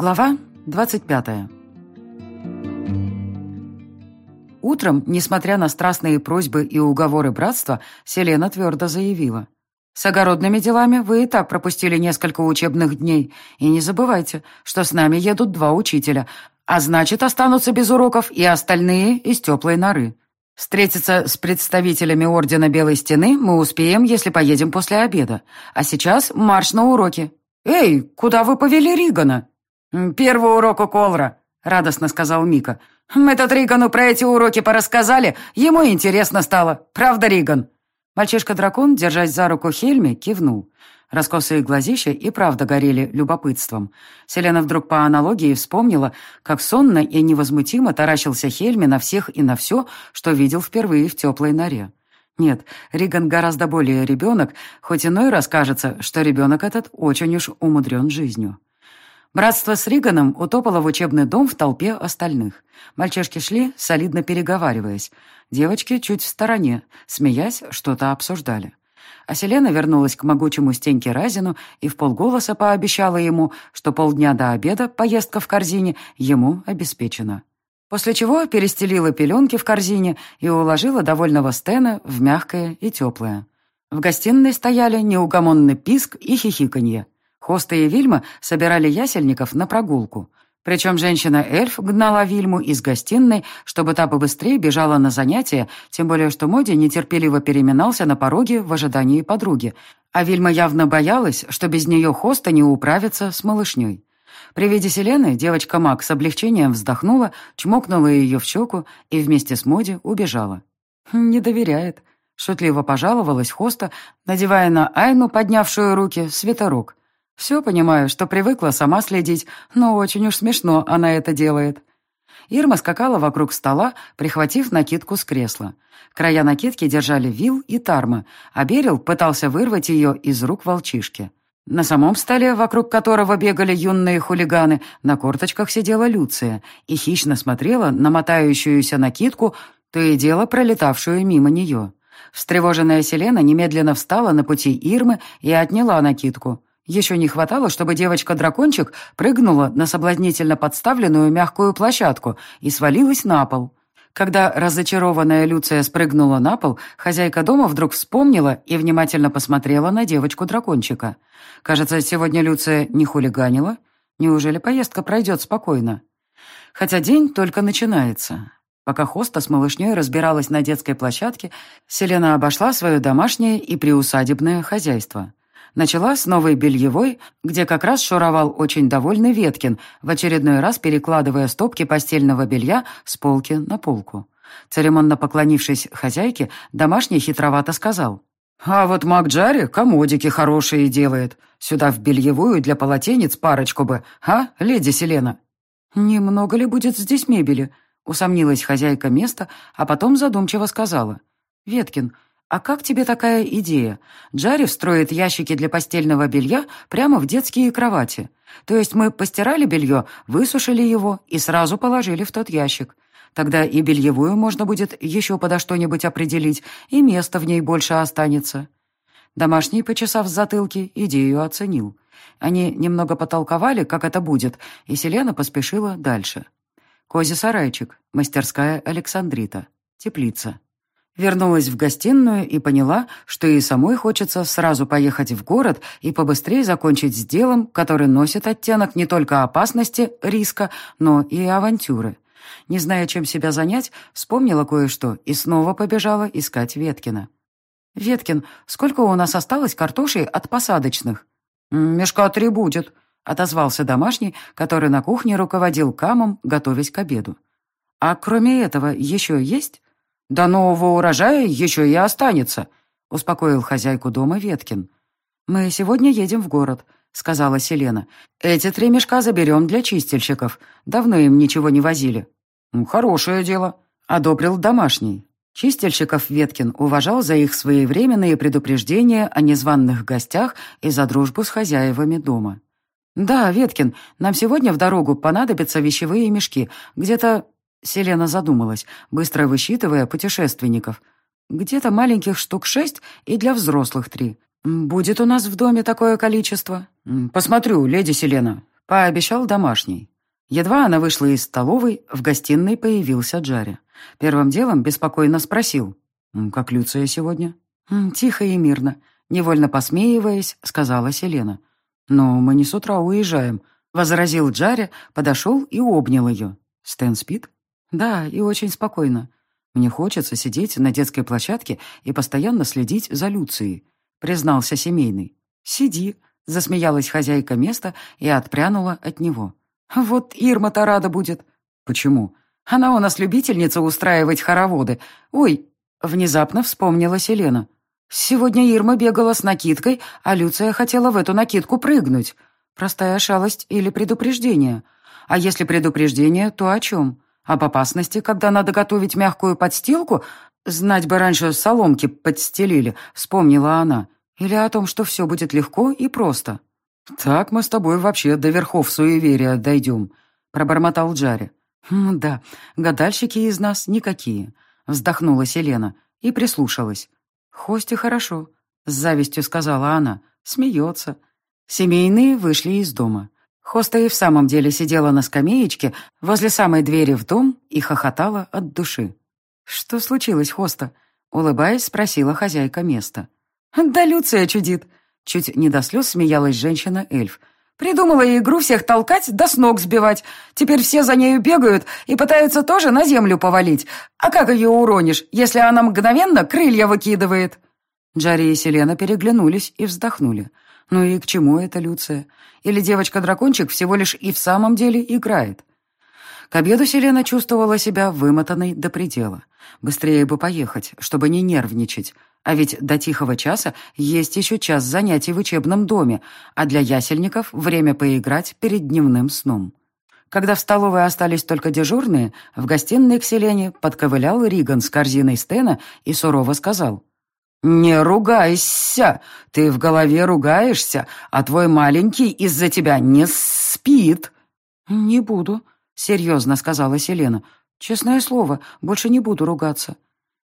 Глава 25 Утром, несмотря на страстные просьбы и уговоры братства, Селена твердо заявила. «С огородными делами вы и так пропустили несколько учебных дней. И не забывайте, что с нами едут два учителя, а значит, останутся без уроков и остальные из теплой норы. Встретиться с представителями Ордена Белой Стены мы успеем, если поедем после обеда. А сейчас марш на уроки. Эй, куда вы повели Ригана?» «Первый урок у Колра», — радостно сказал Мика. «Мы тут Ригану про эти уроки порассказали, ему интересно стало. Правда, Риган?» Мальчишка-дракон, держась за руку Хельми, кивнул. Раскосые глазища и правда горели любопытством. Селена вдруг по аналогии вспомнила, как сонно и невозмутимо таращился Хельми на всех и на все, что видел впервые в теплой норе. Нет, Риган гораздо более ребенок, хоть иной раз кажется, что ребенок этот очень уж умудрен жизнью. Братство с Риганом утопало в учебный дом в толпе остальных. Мальчишки шли, солидно переговариваясь. Девочки чуть в стороне, смеясь, что-то обсуждали. А Селена вернулась к могучему Стеньке Разину и в полголоса пообещала ему, что полдня до обеда поездка в корзине ему обеспечена. После чего перестелила пеленки в корзине и уложила довольного Стена в мягкое и теплое. В гостиной стояли неугомонный писк и хихиканье. Хоста и Вильма собирали ясельников на прогулку. Причем женщина-эльф гнала Вильму из гостиной, чтобы та побыстрее бежала на занятия, тем более что Моди нетерпеливо переминался на пороге в ожидании подруги, а Вильма явно боялась, что без нее Хоста не управится с малышней. При виде Селены девочка Мак с облегчением вздохнула, чмокнула ее в щеку и вместе с Моди убежала. «Не доверяет», — шутливо пожаловалась Хоста, надевая на Айну, поднявшую руки, свитерок. Все понимаю, что привыкла сама следить, но очень уж смешно она это делает. Ирма скакала вокруг стола, прихватив накидку с кресла. Края накидки держали Вил и Тарма, а Берил пытался вырвать ее из рук волчишки. На самом столе, вокруг которого бегали юные хулиганы, на корточках сидела Люция и хищно смотрела на мотающуюся накидку, то и дело пролетавшую мимо нее. Встревоженная Селена немедленно встала на пути Ирмы и отняла накидку. Еще не хватало, чтобы девочка-дракончик прыгнула на соблазнительно подставленную мягкую площадку и свалилась на пол. Когда разочарованная Люция спрыгнула на пол, хозяйка дома вдруг вспомнила и внимательно посмотрела на девочку-дракончика. Кажется, сегодня Люция не хулиганила. Неужели поездка пройдет спокойно? Хотя день только начинается. Пока Хоста с малышней разбиралась на детской площадке, Селена обошла свое домашнее и приусадебное хозяйство. Начала с новой бельевой, где как раз шуровал очень довольный Веткин, в очередной раз перекладывая стопки постельного белья с полки на полку. Церемонно поклонившись хозяйке, домашний хитровато сказал. «А вот Макджари комодики хорошие делает. Сюда в бельевую для полотенец парочку бы, а, леди Селена?» «Немного ли будет здесь мебели?» — усомнилась хозяйка места, а потом задумчиво сказала. «Веткин, «А как тебе такая идея? Джарри встроит ящики для постельного белья прямо в детские кровати. То есть мы постирали белье, высушили его и сразу положили в тот ящик. Тогда и бельевую можно будет еще подо что-нибудь определить, и места в ней больше останется». Домашний, почесав затылки, идею оценил. Они немного потолковали, как это будет, и Селена поспешила дальше. Кози-сарайчик, мастерская Александрита, теплица. Вернулась в гостиную и поняла, что ей самой хочется сразу поехать в город и побыстрее закончить с делом, который носит оттенок не только опасности, риска, но и авантюры. Не зная, чем себя занять, вспомнила кое-что и снова побежала искать Веткина. «Веткин, сколько у нас осталось картошей от посадочных?» «Мешка три будет», — отозвался домашний, который на кухне руководил камом, готовясь к обеду. «А кроме этого еще есть?» «До нового урожая еще и останется», — успокоил хозяйку дома Веткин. «Мы сегодня едем в город», — сказала Селена. «Эти три мешка заберем для чистильщиков. Давно им ничего не возили». «Хорошее дело», — одобрил домашний. Чистильщиков Веткин уважал за их своевременные предупреждения о незваных гостях и за дружбу с хозяевами дома. «Да, Веткин, нам сегодня в дорогу понадобятся вещевые мешки. Где-то Селена задумалась, быстро высчитывая путешественников. «Где-то маленьких штук шесть и для взрослых три. Будет у нас в доме такое количество?» «Посмотрю, леди Селена. Пообещал домашний. Едва она вышла из столовой, в гостиной появился Джарри. Первым делом беспокойно спросил. «Как Люция сегодня?» «Тихо и мирно», — невольно посмеиваясь, сказала Селена. «Но мы не с утра уезжаем», — возразил Джарри, подошел и обнял ее. «Стэн спит?» «Да, и очень спокойно. Мне хочется сидеть на детской площадке и постоянно следить за Люцией», — признался семейный. «Сиди», — засмеялась хозяйка места и отпрянула от него. «Вот Ирма-то рада будет». «Почему?» «Она у нас любительница устраивать хороводы. Ой!» — внезапно вспомнила Селена. «Сегодня Ирма бегала с накидкой, а Люция хотела в эту накидку прыгнуть. Простая шалость или предупреждение. А если предупреждение, то о чем? Об опасности, когда надо готовить мягкую подстилку? Знать бы раньше соломки подстелили, вспомнила она. Или о том, что все будет легко и просто?» «Так мы с тобой вообще до верхов суеверия дойдем», — пробормотал Джари. «Да, гадальщики из нас никакие», — вздохнула Селена и прислушалась. «Хости хорошо», — с завистью сказала она. Смеется. Семейные вышли из дома. Хоста и в самом деле сидела на скамеечке возле самой двери в дом и хохотала от души. «Что случилось, Хоста?» — улыбаясь, спросила хозяйка места. «Да Люция чудит», Чуть не до слез смеялась женщина-эльф. Придумала игру всех толкать да с ног сбивать. Теперь все за нею бегают и пытаются тоже на землю повалить. А как ее уронишь, если она мгновенно крылья выкидывает?» Джари и Селена переглянулись и вздохнули. «Ну и к чему это, Люция? Или девочка-дракончик всего лишь и в самом деле играет?» К обеду Селена чувствовала себя вымотанной до предела. Быстрее бы поехать, чтобы не нервничать. А ведь до тихого часа есть еще час занятий в учебном доме, а для ясельников время поиграть перед дневным сном. Когда в столовой остались только дежурные, в гостиной к Селене подковылял Риган с корзиной Стена и сурово сказал. «Не ругайся! Ты в голове ругаешься, а твой маленький из-за тебя не спит!» «Не буду», — серьезно сказала Селена. «Честное слово, больше не буду ругаться».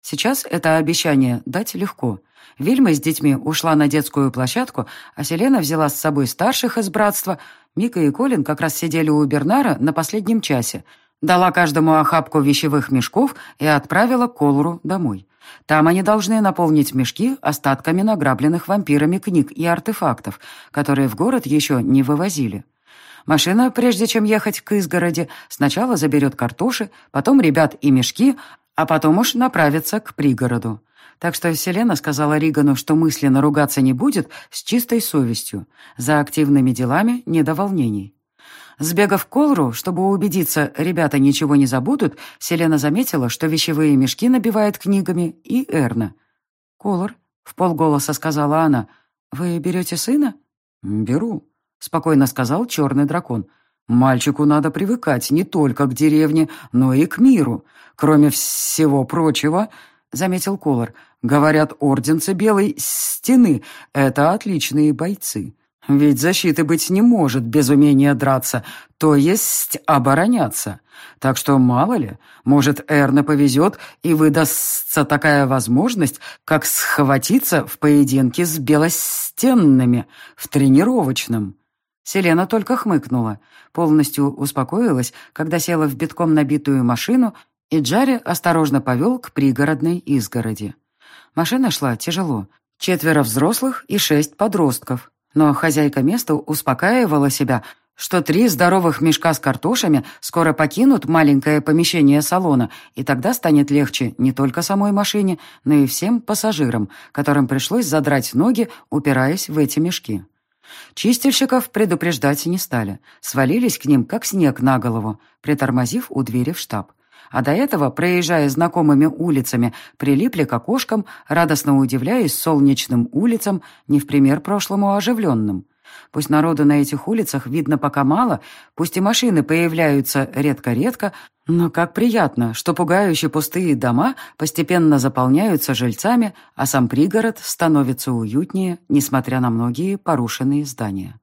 Сейчас это обещание дать легко. Вильма с детьми ушла на детскую площадку, а Селена взяла с собой старших из братства. Мика и Колин как раз сидели у Бернара на последнем часе. Дала каждому охапку вещевых мешков и отправила Колору домой. Там они должны наполнить мешки остатками награбленных вампирами книг и артефактов, которые в город еще не вывозили. Машина, прежде чем ехать к изгороди, сначала заберет картоши, потом ребят и мешки, а потом уж направиться к пригороду. Так что Селена сказала Ригану, что мысленно ругаться не будет с чистой совестью. За активными делами не до волнений. Сбегав к Колру, чтобы убедиться, ребята ничего не забудут, Селена заметила, что вещевые мешки набивает книгами и Эрна. «Колор», — в полголоса сказала она, — «вы берете сына?» «Беру», — спокойно сказал черный дракон. Мальчику надо привыкать не только к деревне, но и к миру. Кроме всего прочего, — заметил Колор, — говорят, орденцы Белой Стены — это отличные бойцы. Ведь защиты быть не может без умения драться, то есть обороняться. Так что, мало ли, может, Эрна повезет, и выдастся такая возможность, как схватиться в поединке с белостенными в тренировочном. Селена только хмыкнула, полностью успокоилась, когда села в битком набитую машину, и Джарри осторожно повел к пригородной изгороди. Машина шла тяжело. Четверо взрослых и шесть подростков. Но хозяйка места успокаивала себя, что три здоровых мешка с картошами скоро покинут маленькое помещение салона, и тогда станет легче не только самой машине, но и всем пассажирам, которым пришлось задрать ноги, упираясь в эти мешки. Чистильщиков предупреждать не стали. Свалились к ним, как снег на голову, притормозив у двери в штаб. А до этого, проезжая знакомыми улицами, прилипли к окошкам, радостно удивляясь солнечным улицам, не в пример прошлому оживленным. Пусть народу на этих улицах видно пока мало, пусть и машины появляются редко-редко, но как приятно, что пугающие пустые дома постепенно заполняются жильцами, а сам пригород становится уютнее, несмотря на многие порушенные здания.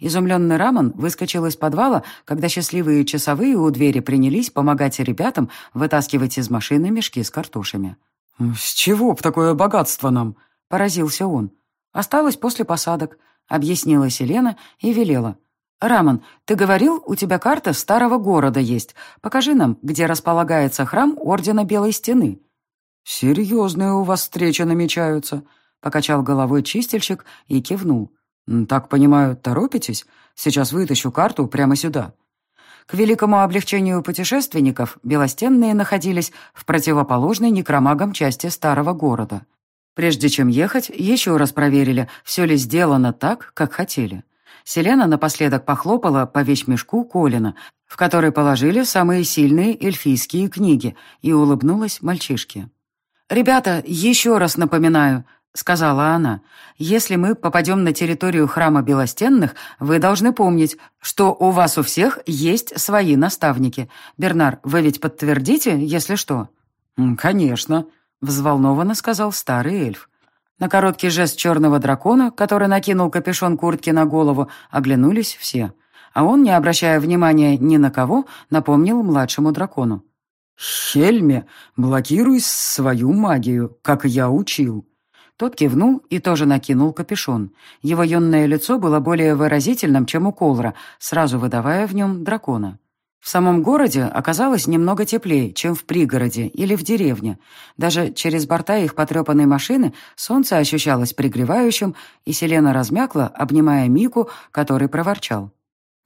Изумленный Рамон выскочил из подвала, когда счастливые часовые у двери принялись помогать ребятам вытаскивать из машины мешки с картошами. «С чего б такое богатство нам?» — поразился он. «Осталось после посадок», — объяснила Селена и велела. «Рамон, ты говорил, у тебя карта старого города есть. Покажи нам, где располагается храм Ордена Белой Стены». «Серьезные у вас встречи намечаются», — покачал головой чистильщик и кивнул. «Так понимаю, торопитесь? Сейчас вытащу карту прямо сюда». К великому облегчению путешественников белостенные находились в противоположной некромагам части старого города. Прежде чем ехать, еще раз проверили, все ли сделано так, как хотели. Селена напоследок похлопала по вещмешку Колина, в который положили самые сильные эльфийские книги, и улыбнулась мальчишке. «Ребята, еще раз напоминаю, — сказала она, — «если мы попадем на территорию храма Белостенных, вы должны помнить, что у вас у всех есть свои наставники. Бернар, вы ведь подтвердите, если что?» «Конечно», — взволнованно сказал старый эльф. На короткий жест черного дракона, который накинул капюшон куртки на голову, оглянулись все. А он, не обращая внимания ни на кого, напомнил младшему дракону. «Хельме, блокируй свою магию, как я учил». Тот кивнул и тоже накинул капюшон. Его юное лицо было более выразительным, чем у Колра, сразу выдавая в нем дракона. В самом городе оказалось немного теплее, чем в пригороде или в деревне. Даже через борта их потрепанной машины солнце ощущалось пригревающим, и Селена размякла, обнимая Мику, который проворчал.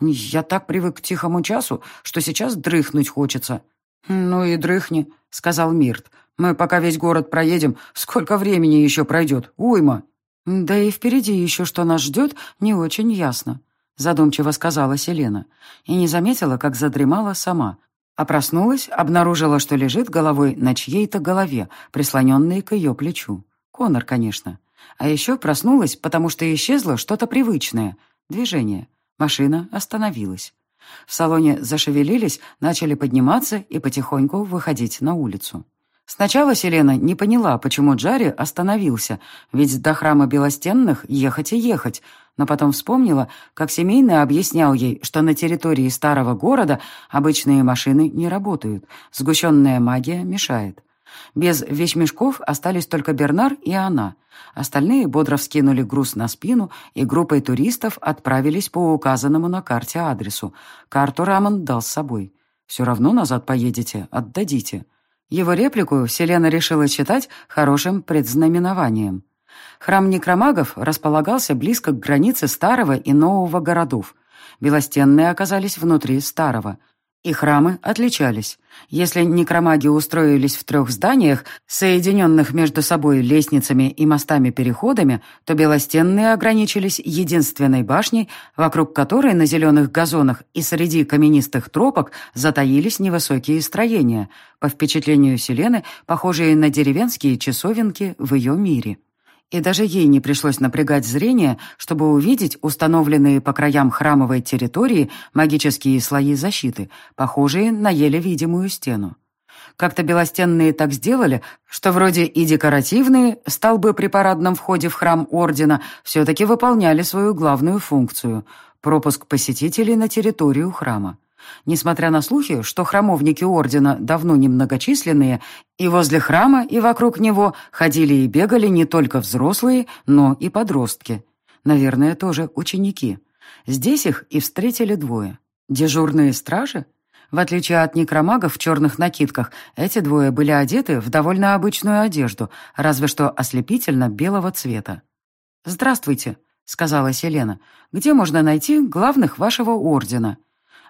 «Я так привык к тихому часу, что сейчас дрыхнуть хочется». «Ну и дрыхни», — сказал Мирт. Мы пока весь город проедем, сколько времени еще пройдет? Уйма!» «Да и впереди еще что нас ждет, не очень ясно», — задумчиво сказала Селена. И не заметила, как задремала сама. А проснулась, обнаружила, что лежит головой на чьей-то голове, прислоненной к ее плечу. Конор, конечно. А еще проснулась, потому что исчезло что-то привычное — движение. Машина остановилась. В салоне зашевелились, начали подниматься и потихоньку выходить на улицу. Сначала Селена не поняла, почему Джарри остановился, ведь до храма Белостенных ехать и ехать, но потом вспомнила, как семейный объяснял ей, что на территории старого города обычные машины не работают, сгущенная магия мешает. Без вещмешков остались только Бернар и она. Остальные бодро вскинули груз на спину и группой туристов отправились по указанному на карте адресу. Карту Рамон дал с собой. «Все равно назад поедете, отдадите». Его реплику Селена решила считать хорошим предзнаменованием. Храм некромагов располагался близко к границе старого и нового городов. Белостенные оказались внутри старого – и храмы отличались. Если некромаги устроились в трех зданиях, соединенных между собой лестницами и мостами-переходами, то белостенные ограничились единственной башней, вокруг которой на зеленых газонах и среди каменистых тропок затаились невысокие строения, по впечатлению Селены, похожие на деревенские часовенки в ее мире и даже ей не пришлось напрягать зрение, чтобы увидеть установленные по краям храмовой территории магические слои защиты, похожие на еле видимую стену. Как-то белостенные так сделали, что вроде и декоративные столбы при парадном входе в храм Ордена все-таки выполняли свою главную функцию – пропуск посетителей на территорию храма. Несмотря на слухи, что храмовники ордена давно немногочисленные, и возле храма, и вокруг него ходили и бегали не только взрослые, но и подростки. Наверное, тоже ученики. Здесь их и встретили двое. Дежурные стражи? В отличие от некромагов в черных накидках, эти двое были одеты в довольно обычную одежду, разве что ослепительно белого цвета. «Здравствуйте», — сказала Селена. «Где можно найти главных вашего ордена?»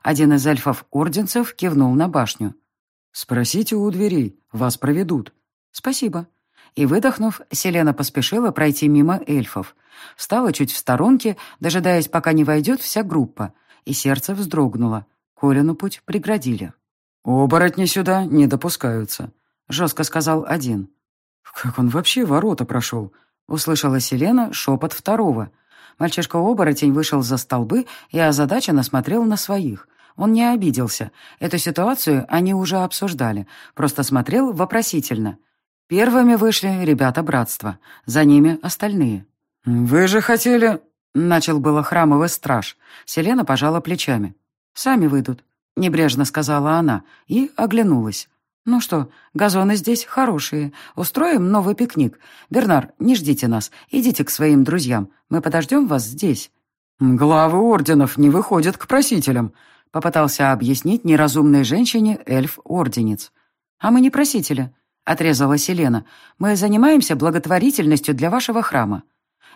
Один из эльфов-орденцев кивнул на башню. «Спросите у дверей, вас проведут». «Спасибо». И, выдохнув, Селена поспешила пройти мимо эльфов. Встала чуть в сторонке, дожидаясь, пока не войдет вся группа, и сердце вздрогнуло. Колину путь преградили. «Оборотни сюда не допускаются», — жестко сказал один. «Как он вообще ворота прошел?» — услышала Селена шепот второго. Мальчишка-оборотень вышел за столбы и озадаченно смотрел на своих. Он не обиделся. Эту ситуацию они уже обсуждали. Просто смотрел вопросительно. Первыми вышли ребята братства. За ними остальные. «Вы же хотели...» — начал было храмовый страж. Селена пожала плечами. «Сами выйдут», — небрежно сказала она и оглянулась. «Ну что, газоны здесь хорошие. Устроим новый пикник. Бернар, не ждите нас. Идите к своим друзьям. Мы подождем вас здесь». «Главы орденов не выходят к просителям», — попытался объяснить неразумной женщине эльф-орденец. «А мы не просители», — отрезала Селена. «Мы занимаемся благотворительностью для вашего храма».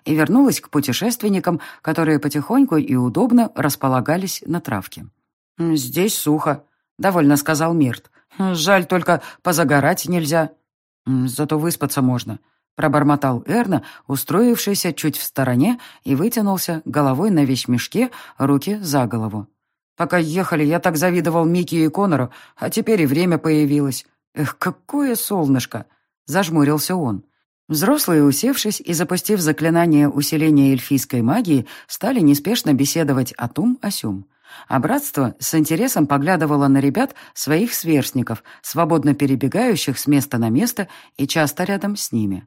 И вернулась к путешественникам, которые потихоньку и удобно располагались на травке. «Здесь сухо», — довольно сказал Мирт. «Жаль, только позагорать нельзя. Зато выспаться можно», — пробормотал Эрна, устроившийся чуть в стороне, и вытянулся головой на вещмешке, руки за голову. «Пока ехали, я так завидовал Микки и Конору, а теперь и время появилось. Эх, какое солнышко!» — зажмурился он. Взрослые, усевшись и запустив заклинание усиления эльфийской магии, стали неспешно беседовать о том о сём. А братство с интересом поглядывало на ребят, своих сверстников, свободно перебегающих с места на место и часто рядом с ними.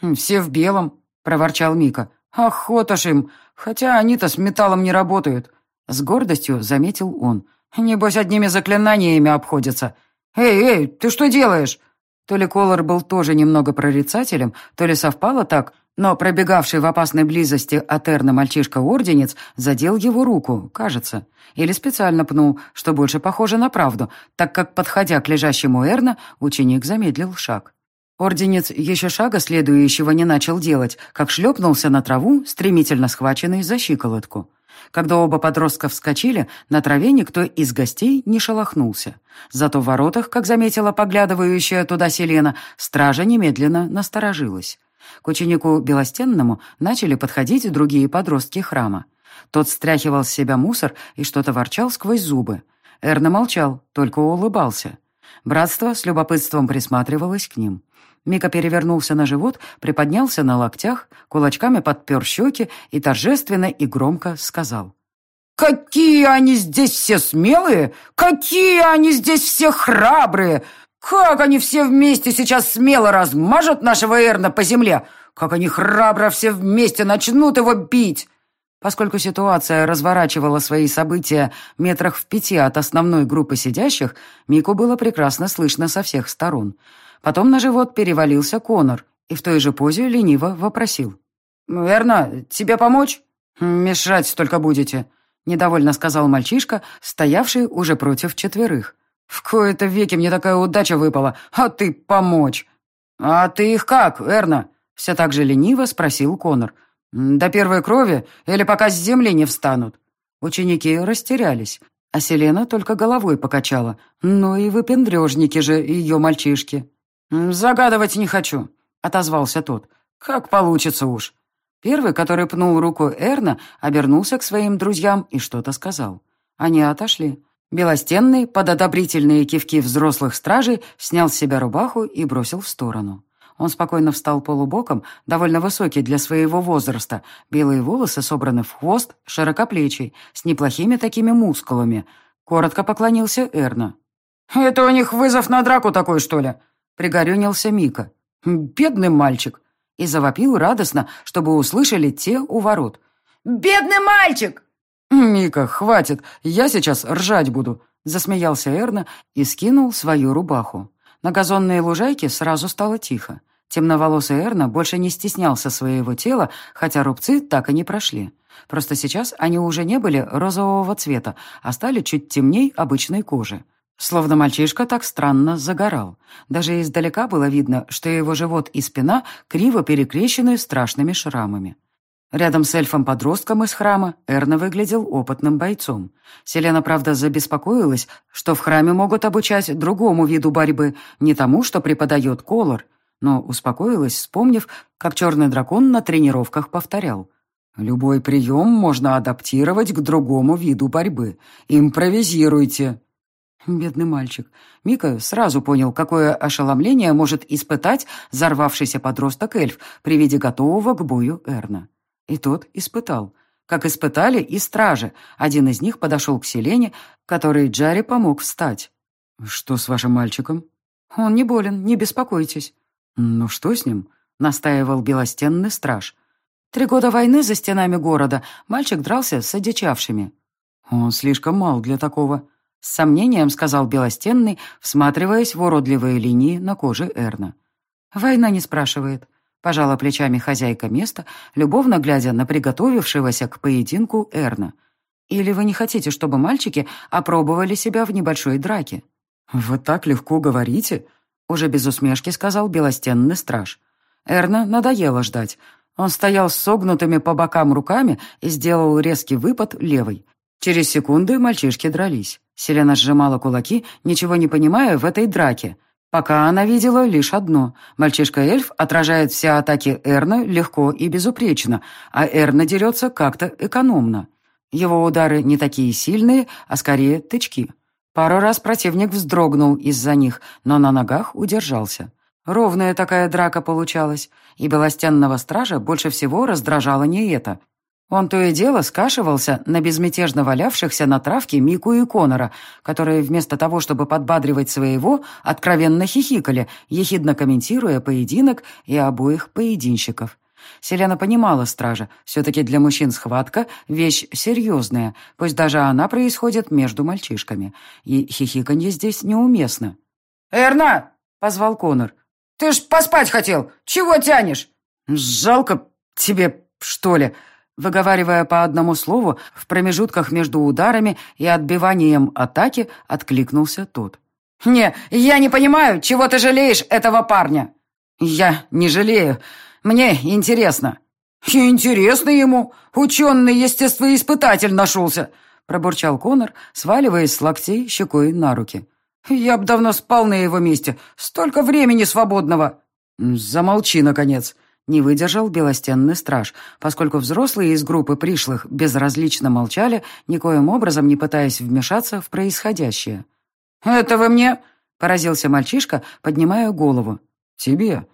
«Хм, «Все в белом», — проворчал Мика. «Охота ж им, хотя они-то с металлом не работают», — с гордостью заметил он. «Небось, одними заклинаниями обходятся. Эй, эй, ты что делаешь?» То ли Колор был тоже немного прорицателем, то ли совпало так, но пробегавший в опасной близости от Эрна мальчишка-орденец задел его руку, кажется, или специально пнул, что больше похоже на правду, так как, подходя к лежащему Эрна, ученик замедлил шаг. Орденец еще шага следующего не начал делать, как шлепнулся на траву, стремительно схваченный за щиколотку. Когда оба подростка вскочили, на траве никто из гостей не шелохнулся. Зато в воротах, как заметила поглядывающая туда Селена, стража немедленно насторожилась. К ученику Белостенному начали подходить другие подростки храма. Тот стряхивал с себя мусор и что-то ворчал сквозь зубы. Эрна молчал, только улыбался. Братство с любопытством присматривалось к ним. Мика перевернулся на живот, приподнялся на локтях, кулачками подпер щеки и торжественно и громко сказал. «Какие они здесь все смелые! Какие они здесь все храбрые! Как они все вместе сейчас смело размажут нашего Эрна по земле! Как они храбро все вместе начнут его бить!» Поскольку ситуация разворачивала свои события метрах в пяти от основной группы сидящих, Мику было прекрасно слышно со всех сторон. Потом на живот перевалился Конор и в той же позе лениво вопросил. «Эрна, тебе помочь?» «Мешать только будете», — недовольно сказал мальчишка, стоявший уже против четверых. В кои-то веки мне такая удача выпала, а ты помочь. А ты их как, Эрна? Все так же лениво спросил Конор. До первой крови или пока с земли не встанут? Ученики растерялись, а Селена только головой покачала. Ну и выпендрежники же ее мальчишки. «Загадывать не хочу», — отозвался тот. «Как получится уж». Первый, который пнул руку Эрна, обернулся к своим друзьям и что-то сказал. Они отошли. Белостенный, под одобрительные кивки взрослых стражей, снял с себя рубаху и бросил в сторону. Он спокойно встал полубоком, довольно высокий для своего возраста, белые волосы собраны в хвост, широкоплечий, с неплохими такими мускулами. Коротко поклонился Эрна. «Это у них вызов на драку такой, что ли?» — пригорюнился Мика. «Бедный мальчик!» И завопил радостно, чтобы услышали те у ворот. «Бедный мальчик!» «Мика, хватит, я сейчас ржать буду», — засмеялся Эрна и скинул свою рубаху. На газонной лужайке сразу стало тихо. Темноволосый Эрна больше не стеснялся своего тела, хотя рубцы так и не прошли. Просто сейчас они уже не были розового цвета, а стали чуть темней обычной кожи. Словно мальчишка так странно загорал. Даже издалека было видно, что его живот и спина криво перекрещены страшными шрамами. Рядом с эльфом-подростком из храма Эрна выглядел опытным бойцом. Селена, правда, забеспокоилась, что в храме могут обучать другому виду борьбы, не тому, что преподает Колор, но успокоилась, вспомнив, как черный дракон на тренировках повторял. «Любой прием можно адаптировать к другому виду борьбы. Импровизируйте». Бедный мальчик. Мика сразу понял, какое ошеломление может испытать взорвавшийся подросток-эльф при виде готового к бою Эрна. И тот испытал. Как испытали и стражи. Один из них подошел к Селене, который Джарри помог встать. «Что с вашим мальчиком?» «Он не болен, не беспокойтесь». «Ну что с ним?» — настаивал белостенный страж. «Три года войны за стенами города мальчик дрался с одичавшими». «Он слишком мал для такого», — с сомнением сказал белостенный, всматриваясь в уродливые линии на коже Эрна. «Война не спрашивает», Пожала плечами хозяйка места, любовно глядя на приготовившегося к поединку Эрна. «Или вы не хотите, чтобы мальчики опробовали себя в небольшой драке?» «Вы так легко говорите», — уже без усмешки сказал белостенный страж. Эрна надоело ждать. Он стоял с согнутыми по бокам руками и сделал резкий выпад левой. Через секунды мальчишки дрались. Селена сжимала кулаки, ничего не понимая в этой драке. Пока она видела лишь одно. Мальчишка-эльф отражает все атаки Эрна легко и безупречно, а Эрна дерется как-то экономно. Его удары не такие сильные, а скорее тычки. Пару раз противник вздрогнул из-за них, но на ногах удержался. Ровная такая драка получалась, и белостенного стража больше всего раздражало не это. Он то и дело скашивался на безмятежно валявшихся на травке Мику и Конора, которые вместо того, чтобы подбадривать своего, откровенно хихикали, ехидно комментируя поединок и обоих поединщиков. Селена понимала стража, все-таки для мужчин схватка — вещь серьезная, пусть даже она происходит между мальчишками, и хихиканье здесь неуместно. «Эрна!» — позвал Конор. «Ты ж поспать хотел! Чего тянешь?» «Жалко тебе, что ли?» Выговаривая по одному слову, в промежутках между ударами и отбиванием атаки, откликнулся тот. «Не, я не понимаю, чего ты жалеешь этого парня?» «Я не жалею. Мне интересно». «Интересно ему. Ученый-естествоиспытатель нашелся», пробурчал Конор, сваливаясь с локтей щекой на руки. «Я б давно спал на его месте. Столько времени свободного!» «Замолчи, наконец!» Не выдержал белостенный страж, поскольку взрослые из группы пришлых безразлично молчали, никоим образом не пытаясь вмешаться в происходящее. «Это вы мне?» — поразился мальчишка, поднимая голову. «Тебе».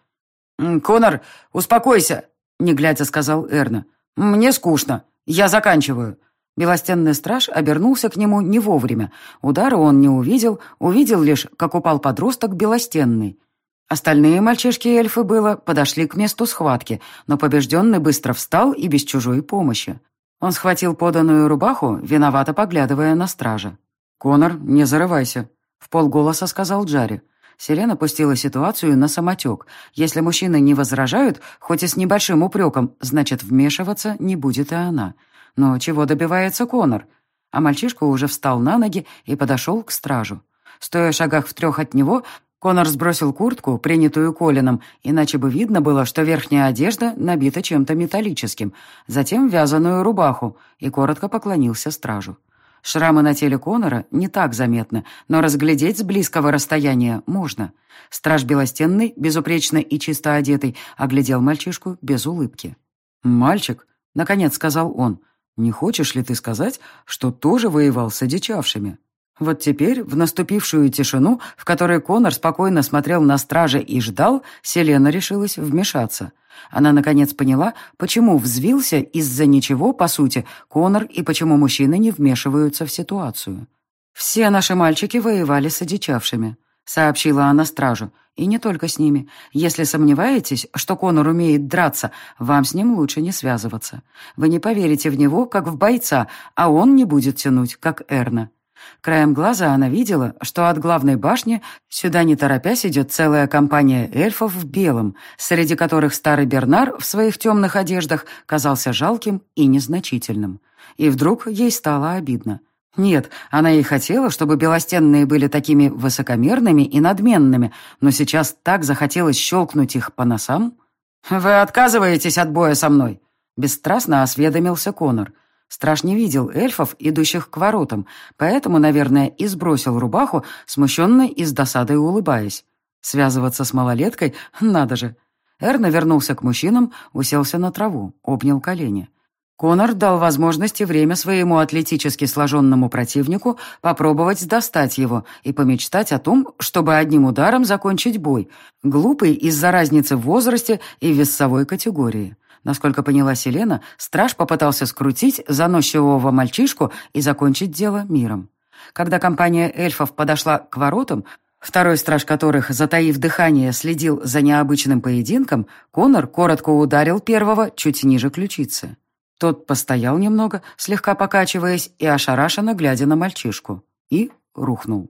«Конор, успокойся!» — не глядя сказал Эрна. «Мне скучно. Я заканчиваю. Белостенный страж обернулся к нему не вовремя. Удара он не увидел, увидел лишь, как упал подросток белостенный. Остальные мальчишки-эльфы было подошли к месту схватки, но побежденный быстро встал и без чужой помощи. Он схватил поданную рубаху, виновато поглядывая на стража. «Конор, не зарывайся», — в полголоса сказал Джарри. Селена пустила ситуацию на самотек. Если мужчины не возражают, хоть и с небольшим упреком, значит, вмешиваться не будет и она. Но чего добивается Конор? А мальчишка уже встал на ноги и подошел к стражу. Стоя шагах в трех от него, Конор сбросил куртку, принятую Колином, иначе бы видно было, что верхняя одежда набита чем-то металлическим, затем вязаную рубаху, и коротко поклонился стражу. Шрамы на теле Конора не так заметны, но разглядеть с близкого расстояния можно. Страж Белостенный, безупречно и чисто одетый, оглядел мальчишку без улыбки. «Мальчик», — наконец сказал он, — не хочешь ли ты сказать, что тоже воевал с одичавшими?» Вот теперь, в наступившую тишину, в которой Конор спокойно смотрел на стража и ждал, Селена решилась вмешаться. Она, наконец, поняла, почему взвился из-за ничего, по сути, Конор и почему мужчины не вмешиваются в ситуацию. «Все наши мальчики воевали с одичавшими», — сообщила она стражу. И не только с ними. Если сомневаетесь, что Конор умеет драться, вам с ним лучше не связываться. Вы не поверите в него, как в бойца, а он не будет тянуть, как Эрна. Краем глаза она видела, что от главной башни сюда не торопясь идет целая компания эльфов в белом, среди которых старый Бернар в своих темных одеждах казался жалким и незначительным. И вдруг ей стало обидно. Нет, она и хотела, чтобы белостенные были такими высокомерными и надменными, но сейчас так захотелось щелкнуть их по носам. «Вы отказываетесь от боя со мной?» Бесстрастно осведомился Конор. Страж не видел эльфов, идущих к воротам, поэтому, наверное, и сбросил рубаху, смущенный и с досадой улыбаясь. Связываться с малолеткой — надо же. Эрна вернулся к мужчинам, уселся на траву, обнял колени. Конор дал возможность и время своему атлетически сложенному противнику попробовать достать его и помечтать о том, чтобы одним ударом закончить бой, глупый из-за разницы в возрасте и весовой категории. Насколько поняла Селена, страж попытался скрутить заносчивого мальчишку и закончить дело миром. Когда компания эльфов подошла к воротам, второй страж которых, затаив дыхание, следил за необычным поединком, Конор коротко ударил первого чуть ниже ключицы. Тот постоял немного, слегка покачиваясь и ошарашенно глядя на мальчишку, и рухнул.